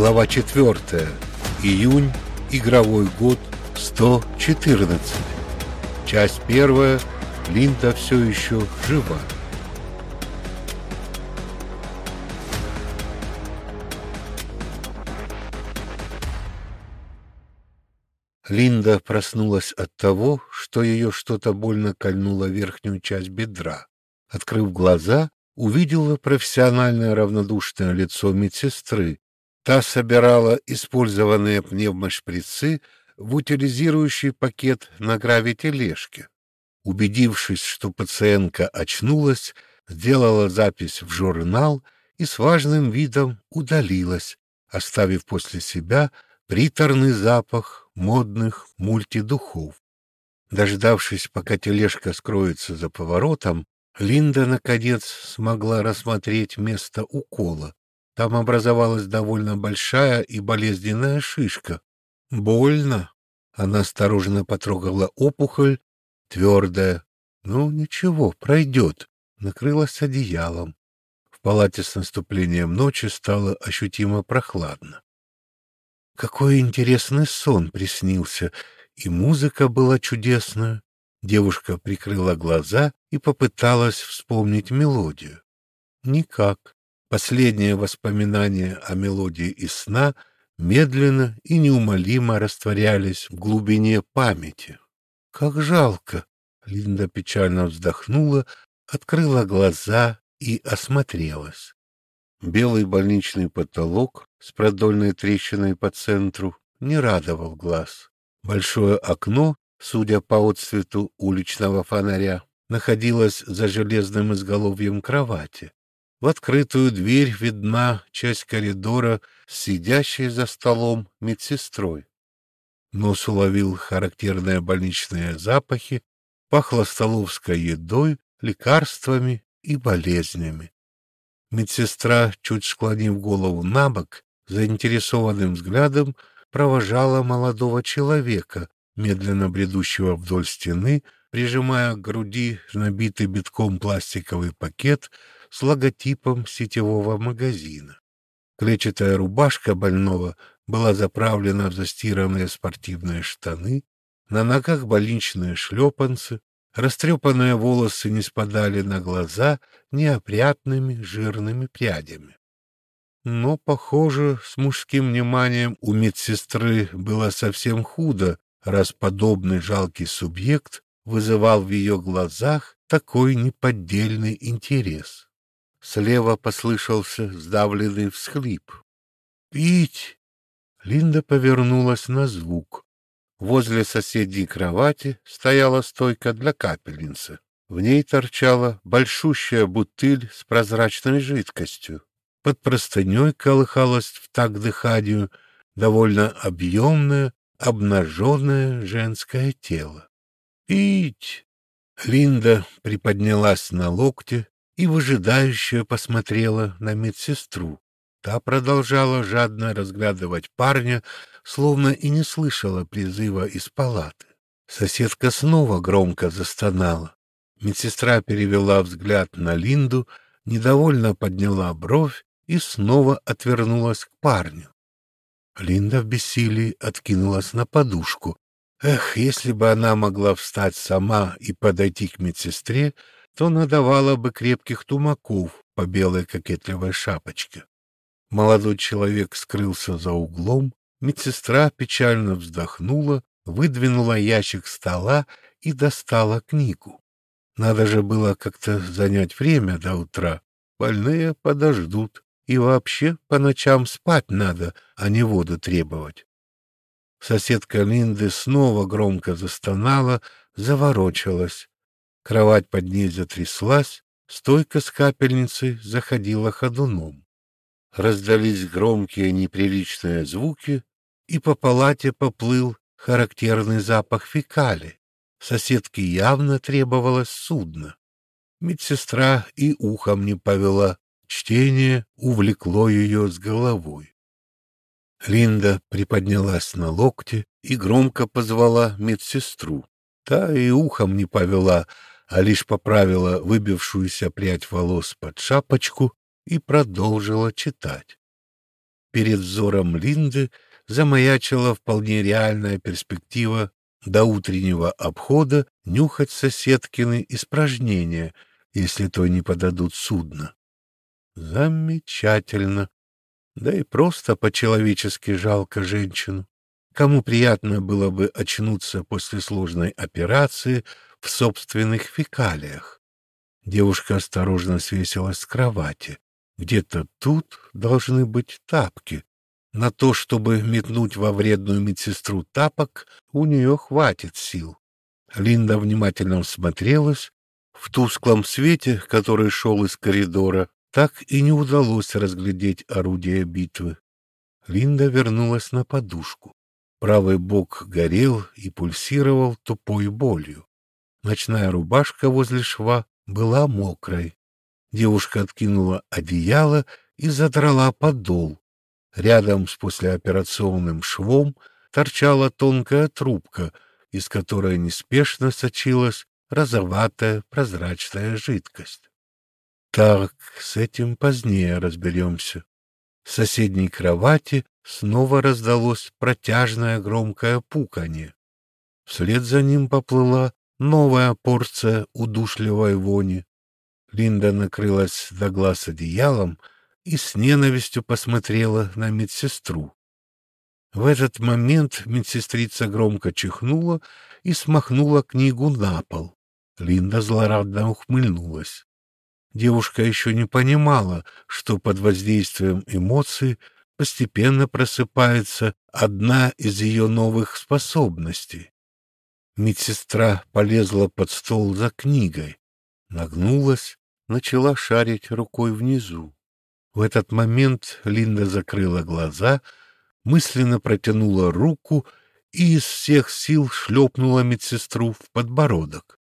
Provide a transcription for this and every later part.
Глава 4. Июнь. Игровой год 114. Часть первая. Линда все еще жива. Линда проснулась от того, что ее что-то больно кольнуло верхнюю часть бедра. Открыв глаза, увидела профессиональное равнодушное лицо медсестры. Та собирала использованные пневмошприцы в утилизирующий пакет на гравитележке. Убедившись, что пациентка очнулась, сделала запись в журнал и с важным видом удалилась, оставив после себя приторный запах модных мультидухов. Дождавшись, пока тележка скроется за поворотом, Линда, наконец, смогла рассмотреть место укола. Там образовалась довольно большая и болезненная шишка. Больно. Она осторожно потрогала опухоль, твердая. Ну, ничего, пройдет. Накрылась одеялом. В палате с наступлением ночи стало ощутимо прохладно. Какой интересный сон приснился, и музыка была чудесная. Девушка прикрыла глаза и попыталась вспомнить мелодию. Никак. Последние воспоминания о мелодии из сна медленно и неумолимо растворялись в глубине памяти. Как жалко! Линда печально вздохнула, открыла глаза и осмотрелась. Белый больничный потолок с продольной трещиной по центру не радовал глаз. Большое окно, судя по отцвету уличного фонаря, находилось за железным изголовьем кровати. В открытую дверь видна часть коридора сидящей за столом медсестрой. Нос уловил характерные больничные запахи, пахло столовской едой, лекарствами и болезнями. Медсестра, чуть склонив голову на бок, заинтересованным взглядом провожала молодого человека, медленно бредущего вдоль стены, прижимая к груди набитый битком пластиковый пакет с логотипом сетевого магазина. Клетчатая рубашка больного была заправлена в застиранные спортивные штаны, на ногах больничные шлепанцы, Растрепанные волосы не спадали на глаза неопрятными жирными прядями. Но, похоже, с мужским вниманием у медсестры было совсем худо, раз подобный жалкий субъект вызывал в ее глазах такой неподдельный интерес. Слева послышался сдавленный всхлип. «Пить!» Линда повернулась на звук. Возле соседней кровати стояла стойка для капельницы. В ней торчала большущая бутыль с прозрачной жидкостью. Под простыней колыхалось в так дыханию довольно объемное, обнаженное женское тело. «Пить!» Линда приподнялась на локте и выжидающе посмотрела на медсестру. Та продолжала жадно разглядывать парня, словно и не слышала призыва из палаты. Соседка снова громко застонала. Медсестра перевела взгляд на Линду, недовольно подняла бровь и снова отвернулась к парню. Линда в бессилии откинулась на подушку. Эх, если бы она могла встать сама и подойти к медсестре, то надавала бы крепких тумаков по белой кокетливой шапочке. Молодой человек скрылся за углом, медсестра печально вздохнула, выдвинула ящик стола и достала книгу. Надо же было как-то занять время до утра. Больные подождут. И вообще по ночам спать надо, а не воду требовать. Соседка Линды снова громко застонала, заворочалась. Кровать под ней затряслась, стойка с капельницей заходила ходуном раздались громкие неприличные звуки, и по палате поплыл характерный запах фекали. Соседке явно требовалось судно. Медсестра и ухом не повела, чтение увлекло ее с головой. Линда приподнялась на локте и громко позвала медсестру. Та и ухом не повела, а лишь поправила выбившуюся прядь волос под шапочку и продолжила читать. перед взором Линды замаячила вполне реальная перспектива до утреннего обхода нюхать соседкины испражнения, если то не подадут судно. Замечательно. Да и просто по-человечески жалко женщину. Кому приятно было бы очнуться после сложной операции в собственных фекалиях? Девушка осторожно свесилась с кровати. Где-то тут должны быть тапки. На то, чтобы метнуть во вредную медсестру тапок, у нее хватит сил. Линда внимательно всмотрелась. В тусклом свете, который шел из коридора, так и не удалось разглядеть орудие битвы. Линда вернулась на подушку. Правый бок горел и пульсировал тупой болью. Ночная рубашка возле шва была мокрой. Девушка откинула одеяло и задрала подол. Рядом с послеоперационным швом торчала тонкая трубка, из которой неспешно сочилась розоватая прозрачная жидкость. Так, с этим позднее разберемся. В соседней кровати снова раздалось протяжное громкое пуканье. Вслед за ним поплыла новая порция удушливой вони. Линда накрылась до глаз одеялом и с ненавистью посмотрела на медсестру. В этот момент медсестрица громко чихнула и смахнула книгу на пол. Линда злорадно ухмыльнулась. Девушка еще не понимала, что под воздействием эмоций постепенно просыпается одна из ее новых способностей. Медсестра полезла под стол за книгой, нагнулась начала шарить рукой внизу. В этот момент Линда закрыла глаза, мысленно протянула руку и из всех сил шлепнула медсестру в подбородок.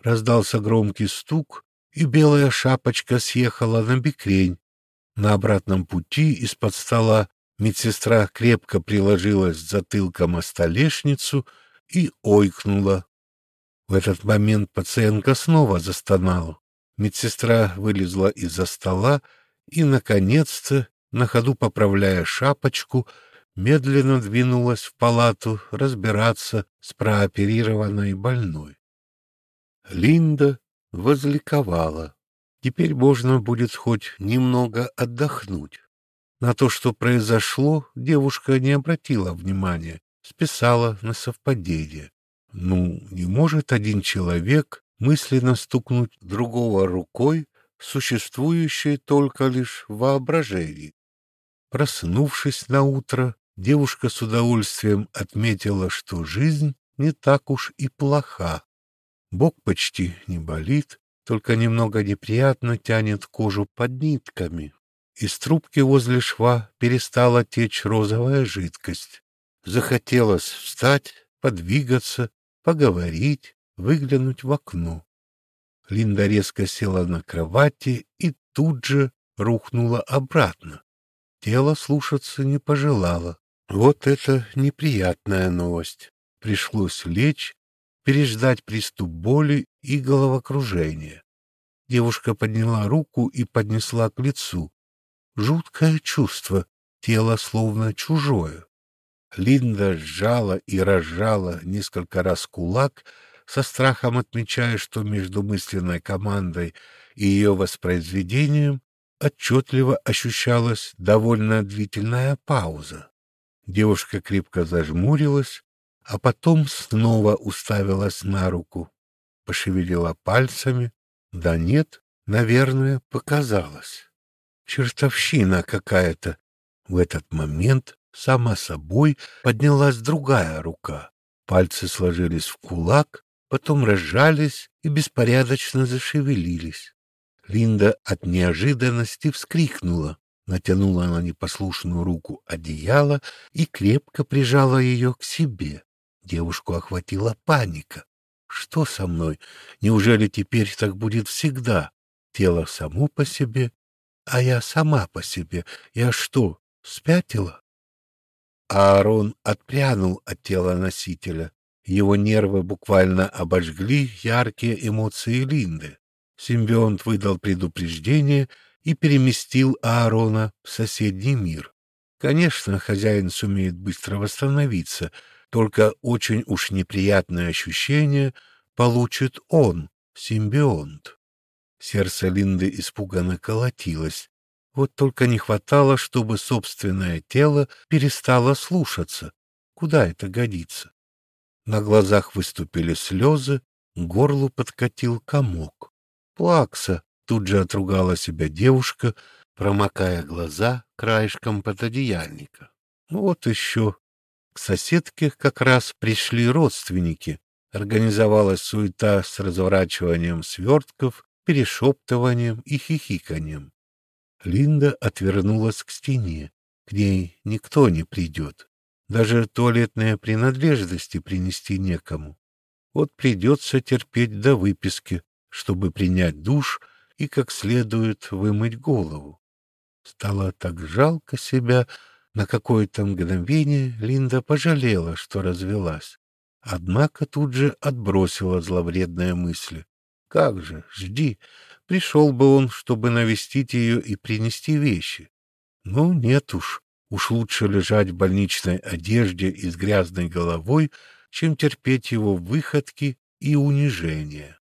Раздался громкий стук, и белая шапочка съехала на бекрень. На обратном пути из-под стола медсестра крепко приложилась затылком о столешницу и ойкнула. В этот момент пациентка снова застонала. Медсестра вылезла из-за стола и, наконец-то, на ходу поправляя шапочку, медленно двинулась в палату разбираться с прооперированной больной. Линда возликовала. Теперь можно будет хоть немного отдохнуть. На то, что произошло, девушка не обратила внимания, списала на совпадение. Ну, не может один человек мысленно стукнуть другого рукой, существующей только лишь в воображении. Проснувшись на утро, девушка с удовольствием отметила, что жизнь не так уж и плоха. Бок почти не болит, только немного неприятно тянет кожу под нитками. Из трубки возле шва перестала течь розовая жидкость. Захотелось встать, подвигаться, поговорить, выглянуть в окно. Линда резко села на кровати и тут же рухнула обратно. Тело слушаться не пожелало. Вот это неприятная новость. Пришлось лечь, переждать приступ боли и головокружения. Девушка подняла руку и поднесла к лицу. Жуткое чувство, тело словно чужое. Линда сжала и разжала несколько раз кулак, со страхом отмечая, что между мысленной командой и ее воспроизведением отчетливо ощущалась довольно длительная пауза. Девушка крепко зажмурилась, а потом снова уставилась на руку, пошевелила пальцами. Да нет, наверное, показалось. Чертовщина какая-то. В этот момент сама собой поднялась другая рука. Пальцы сложились в кулак, потом разжались и беспорядочно зашевелились. Линда от неожиданности вскрикнула, натянула на непослушную руку одеяло и крепко прижала ее к себе. Девушку охватила паника. Что со мной? Неужели теперь так будет всегда? Тело само по себе, а я сама по себе. Я что, спятила? Аарон отпрянул от тела носителя. Его нервы буквально обожгли яркие эмоции Линды. Симбионт выдал предупреждение и переместил Аарона в соседний мир. Конечно, хозяин сумеет быстро восстановиться, только очень уж неприятное ощущение получит он, симбионт. Сердце Линды испуганно колотилось. Вот только не хватало, чтобы собственное тело перестало слушаться. Куда это годится? На глазах выступили слезы, горлу подкатил комок. Плакса, тут же отругала себя девушка, промокая глаза краешком пододеяльника. Ну вот еще. К соседке как раз пришли родственники. Организовалась суета с разворачиванием свертков, перешептыванием и хихиканием. Линда отвернулась к стене. К ней никто не придет. Даже туалетные принадлежности принести некому. Вот придется терпеть до выписки, чтобы принять душ и как следует вымыть голову. Стало так жалко себя, на какое-то мгновение Линда пожалела, что развелась. Однако тут же отбросила зловредные мысли. Как же, жди, пришел бы он, чтобы навестить ее и принести вещи. Ну, нет уж, уж лучше лежать в больничной одежде и с грязной головой, чем терпеть его выходки и унижения.